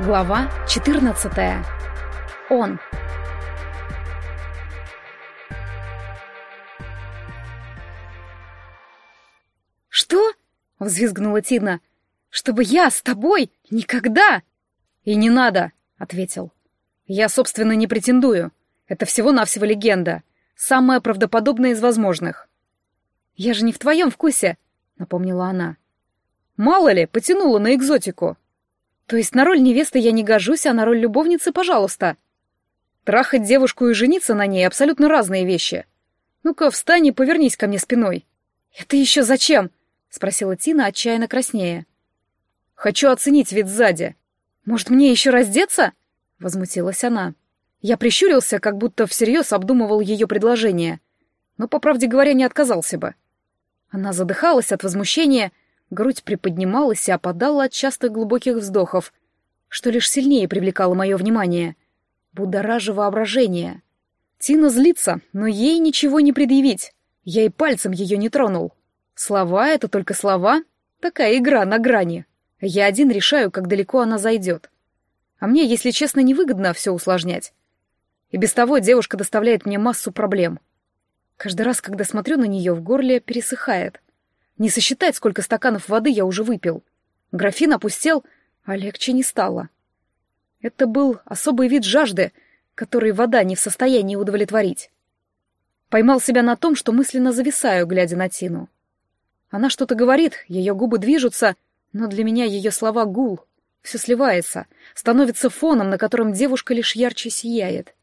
Глава 14. Он. «Что?» — взвизгнула Тина. «Чтобы я с тобой? Никогда!» «И не надо!» — ответил. «Я, собственно, не претендую. Это всего-навсего легенда. Самая правдоподобная из возможных». «Я же не в твоем вкусе», — напомнила она. «Мало ли, потянула на экзотику». То есть на роль невесты я не гожусь, а на роль любовницы, пожалуйста. Трахать девушку и жениться на ней — абсолютно разные вещи. Ну-ка, встань и повернись ко мне спиной. Это еще зачем? — спросила Тина, отчаянно краснея. Хочу оценить вид сзади. Может, мне еще раздеться? — возмутилась она. Я прищурился, как будто всерьез обдумывал ее предложение, но, по правде говоря, не отказался бы. Она задыхалась от возмущения, — Грудь приподнималась и опадала от частых глубоких вздохов, что лишь сильнее привлекало мое внимание. Будоража воображение. Тина злится, но ей ничего не предъявить. Я и пальцем ее не тронул. Слова — это только слова. Такая игра на грани. Я один решаю, как далеко она зайдет. А мне, если честно, невыгодно все усложнять. И без того девушка доставляет мне массу проблем. Каждый раз, когда смотрю на нее, в горле пересыхает — не сосчитать, сколько стаканов воды я уже выпил. Графин опустел, а легче не стало. Это был особый вид жажды, который вода не в состоянии удовлетворить. Поймал себя на том, что мысленно зависаю, глядя на Тину. Она что-то говорит, ее губы движутся, но для меня ее слова гул. Все сливается, становится фоном, на котором девушка лишь ярче сияет.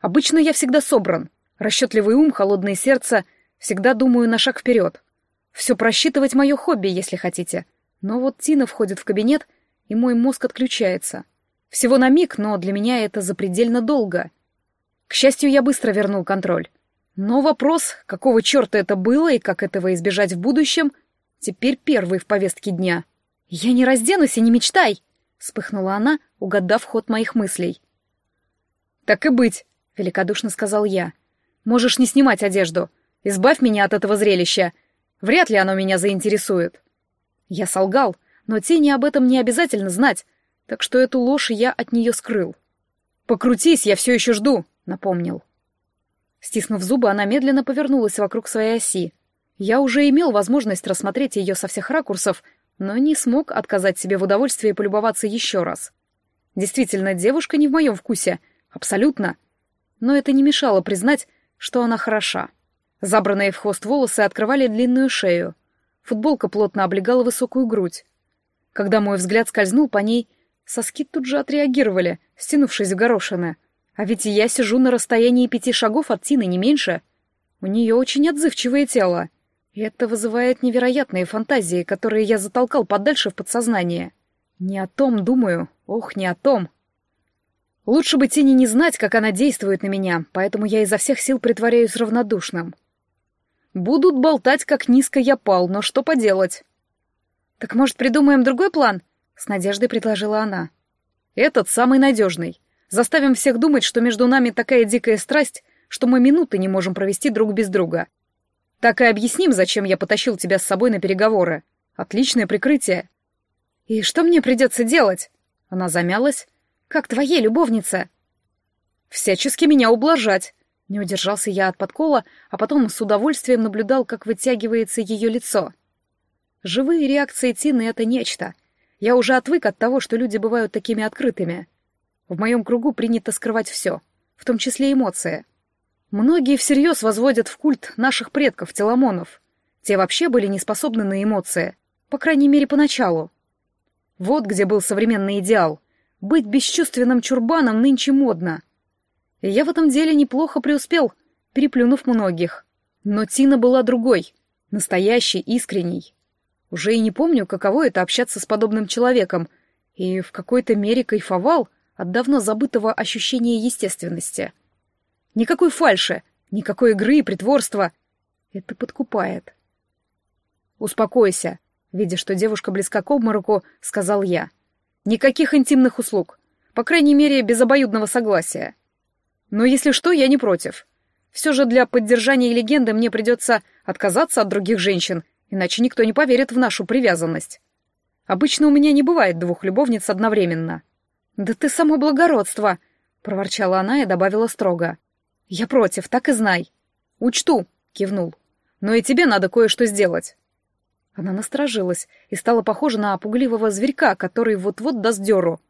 Обычно я всегда собран. Расчетливый ум, холодное сердце, всегда думаю на шаг вперед. Все просчитывать мое хобби, если хотите. Но вот Тина входит в кабинет, и мой мозг отключается. Всего на миг, но для меня это запредельно долго. К счастью, я быстро вернул контроль. Но вопрос, какого черта это было и как этого избежать в будущем, теперь первый в повестке дня. «Я не разденусь и не мечтай!» — вспыхнула она, угадав ход моих мыслей. «Так и быть», — великодушно сказал я. «Можешь не снимать одежду. Избавь меня от этого зрелища. Вряд ли оно меня заинтересует. Я солгал, но тени об этом не обязательно знать, так что эту ложь я от нее скрыл. «Покрутись, я все еще жду», — напомнил. Стиснув зубы, она медленно повернулась вокруг своей оси. Я уже имел возможность рассмотреть ее со всех ракурсов, но не смог отказать себе в удовольствии полюбоваться еще раз. Действительно, девушка не в моем вкусе. Абсолютно. Но это не мешало признать, что она хороша. Забранные в хвост волосы открывали длинную шею. Футболка плотно облегала высокую грудь. Когда мой взгляд скользнул по ней, соски тут же отреагировали, стянувшись в горошины. А ведь я сижу на расстоянии пяти шагов от Тины, не меньше. У нее очень отзывчивое тело. И это вызывает невероятные фантазии, которые я затолкал подальше в подсознание. Не о том думаю, ох, не о том. Лучше бы Тине не знать, как она действует на меня, поэтому я изо всех сил притворяюсь равнодушным. Будут болтать, как низко я пал, но что поделать? Так может, придумаем другой план? С надеждой предложила она. Этот самый надежный. Заставим всех думать, что между нами такая дикая страсть, что мы минуты не можем провести друг без друга. Так и объясним, зачем я потащил тебя с собой на переговоры. Отличное прикрытие. И что мне придется делать? Она замялась. Как твоей любовнице? Всячески меня ублажать, не удержался я от подкола, а потом с удовольствием наблюдал, как вытягивается ее лицо. Живые реакции Тины — это нечто. Я уже отвык от того, что люди бывают такими открытыми. В моем кругу принято скрывать все, в том числе эмоции. Многие всерьез возводят в культ наших предков, теламонов. Те вообще были не способны на эмоции, по крайней мере, поначалу. Вот где был современный идеал. Быть бесчувственным чурбаном нынче модно — я в этом деле неплохо преуспел, переплюнув многих. Но Тина была другой, настоящей, искренней. Уже и не помню, каково это общаться с подобным человеком, и в какой-то мере кайфовал от давно забытого ощущения естественности. Никакой фальши, никакой игры и притворства. Это подкупает. «Успокойся», — видя, что девушка близка к обмороку, сказал я. «Никаких интимных услуг. По крайней мере, без обоюдного согласия. Но если что, я не против. Все же для поддержания легенды мне придется отказаться от других женщин, иначе никто не поверит в нашу привязанность. Обычно у меня не бывает двух любовниц одновременно. «Да ты само благородство!» — проворчала она и добавила строго. «Я против, так и знай». «Учту», — кивнул. «Но и тебе надо кое-что сделать». Она насторожилась и стала похожа на пугливого зверька, который вот-вот даст дёру.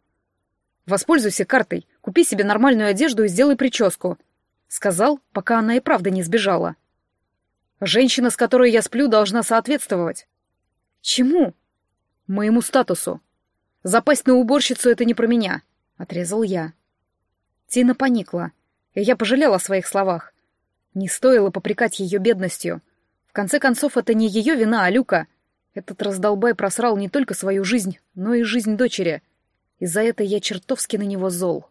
«Воспользуйся картой, купи себе нормальную одежду и сделай прическу», — сказал, пока она и правда не сбежала. «Женщина, с которой я сплю, должна соответствовать». «Чему?» «Моему статусу. Запасть на уборщицу — это не про меня», — отрезал я. Тина поникла, и я пожалела о своих словах. Не стоило попрекать ее бедностью. В конце концов, это не ее вина, а Люка. Этот раздолбай просрал не только свою жизнь, но и жизнь дочери. И за это я чертовски на него зол.